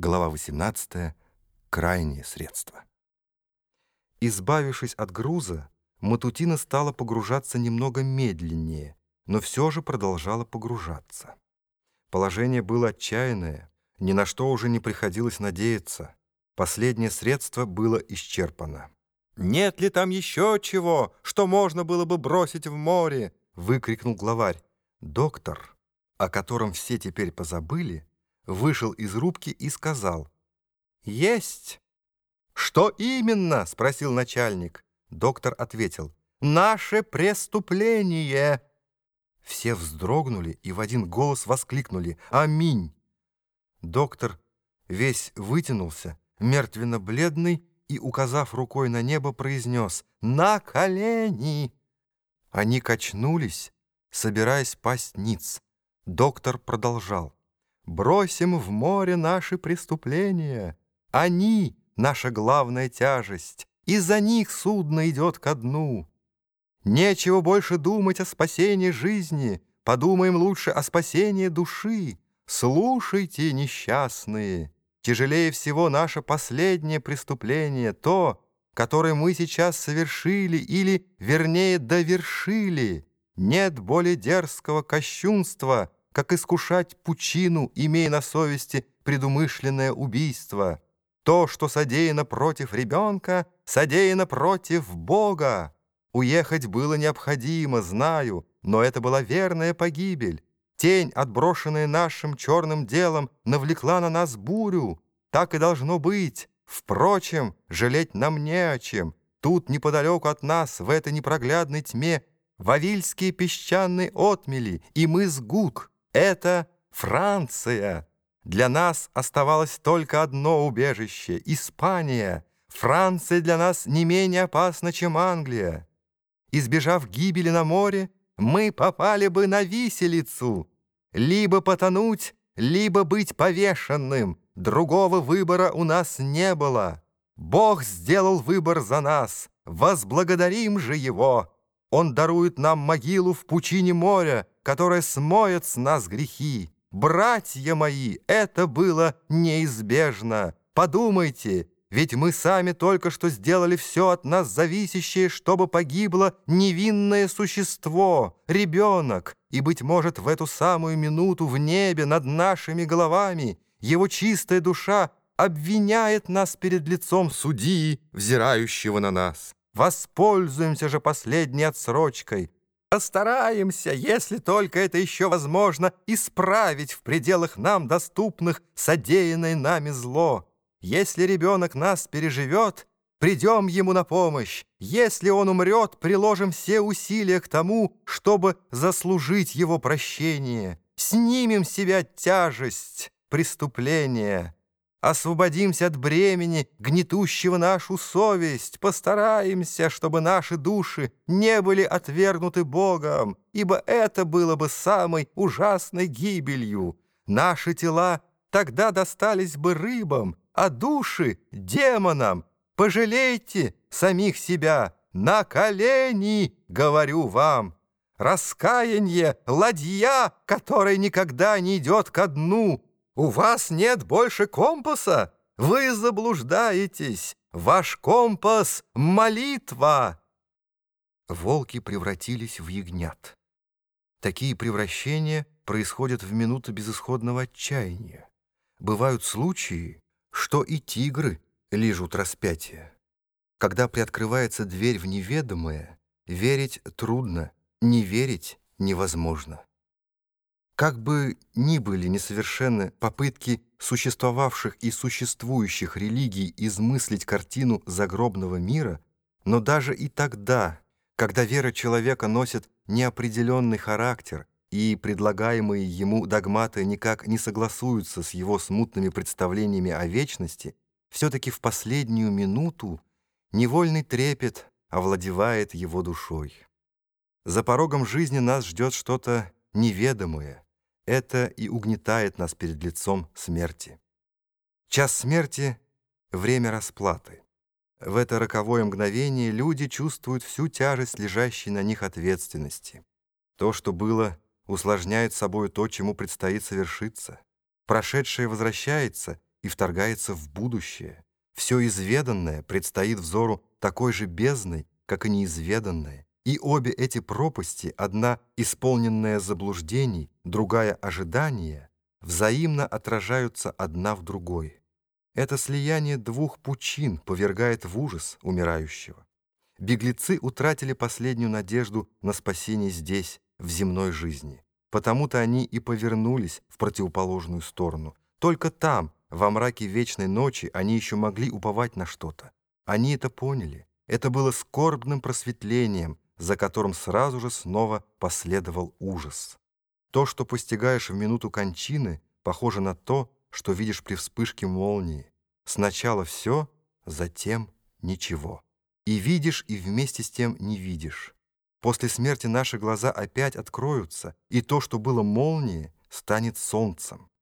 Глава 18. Крайние средства. Избавившись от груза, Матутина стала погружаться немного медленнее, но все же продолжала погружаться. Положение было отчаянное, ни на что уже не приходилось надеяться. Последнее средство было исчерпано. «Нет ли там еще чего, что можно было бы бросить в море?» — выкрикнул главарь. Доктор, о котором все теперь позабыли, вышел из рубки и сказал «Есть!» «Что именно?» — спросил начальник. Доктор ответил «Наше преступление!» Все вздрогнули и в один голос воскликнули «Аминь!» Доктор весь вытянулся, мертвенно-бледный, и, указав рукой на небо, произнес «На колени!» Они качнулись, собираясь пасть ниц. Доктор продолжал «Бросим в море наши преступления. Они — наша главная тяжесть, и за них судно идет ко дну. Нечего больше думать о спасении жизни, подумаем лучше о спасении души. Слушайте, несчастные!» Тяжелее всего наше последнее преступление, то, которое мы сейчас совершили или, вернее, довершили. Нет более дерзкого кощунства, как искушать пучину, имея на совести предумышленное убийство. То, что содеяно против ребенка, содеяно против Бога. Уехать было необходимо, знаю, но это была верная погибель. Тень, отброшенная нашим черным делом, навлекла на нас бурю. Так и должно быть. Впрочем, жалеть нам не о чем. Тут неподалеку от нас, в этой непроглядной тьме, Вавильские песчаные отмели и мыс Гук. Это Франция. Для нас оставалось только одно убежище — Испания. Франция для нас не менее опасна, чем Англия. Избежав гибели на море, мы попали бы на виселицу. Либо потонуть, либо быть повешенным. Другого выбора у нас не было. Бог сделал выбор за нас. Возблагодарим же Его. Он дарует нам могилу в пучине моря, которая смоет с нас грехи. Братья мои, это было неизбежно. Подумайте, ведь мы сами только что сделали все от нас зависящее, чтобы погибло невинное существо, ребенок, и, быть может, в эту самую минуту в небе над нашими головами его чистая душа обвиняет нас перед лицом судьи, взирающего на нас. Воспользуемся же последней отсрочкой. Постараемся, если только это еще возможно, исправить в пределах нам доступных содеянное нами зло. Если ребенок нас переживет, придем ему на помощь. Если он умрет, приложим все усилия к тому, чтобы заслужить его прощение. Снимем с себя тяжесть преступления. Освободимся от бремени, гнетущего нашу совесть. Постараемся, чтобы наши души не были отвергнуты Богом, ибо это было бы самой ужасной гибелью. Наши тела тогда достались бы рыбам, а души — демонам. Пожалейте самих себя, на колени, говорю вам. Раскаяние — ладья, которая никогда не идет ко дну. У вас нет больше компаса, вы заблуждаетесь. Ваш компас — молитва. Волки превратились в ягнят. Такие превращения происходят в минуты безысходного отчаяния. Бывают случаи, что и тигры лижут распятие. Когда приоткрывается дверь в неведомое, верить трудно, не верить невозможно. Как бы ни были несовершенны попытки существовавших и существующих религий измыслить картину загробного мира, но даже и тогда, когда вера человека носит неопределенный характер, и предлагаемые ему догматы никак не согласуются с его смутными представлениями о вечности, все-таки в последнюю минуту невольный трепет овладевает его душой. За порогом жизни нас ждет что-то неведомое. Это и угнетает нас перед лицом смерти. Час смерти — время расплаты. В это роковое мгновение люди чувствуют всю тяжесть лежащей на них ответственности. То, что было усложняет собой то, чему предстоит совершиться. Прошедшее возвращается, и вторгается в будущее. Все изведанное предстоит взору такой же бездной, как и неизведанное. И обе эти пропасти, одна исполненная заблуждений, другая ожидания, взаимно отражаются одна в другой. Это слияние двух пучин повергает в ужас умирающего. Беглецы утратили последнюю надежду на спасение здесь, в земной жизни. Потому-то они и повернулись в противоположную сторону. Только там, во мраке вечной ночи, они еще могли уповать на что-то. Они это поняли. Это было скорбным просветлением, за которым сразу же снова последовал ужас. То, что постигаешь в минуту кончины, похоже на то, что видишь при вспышке молнии. Сначала все, затем ничего. И видишь, и вместе с тем не видишь. После смерти наши глаза опять откроются, и то, что было молнией, станет солнцем.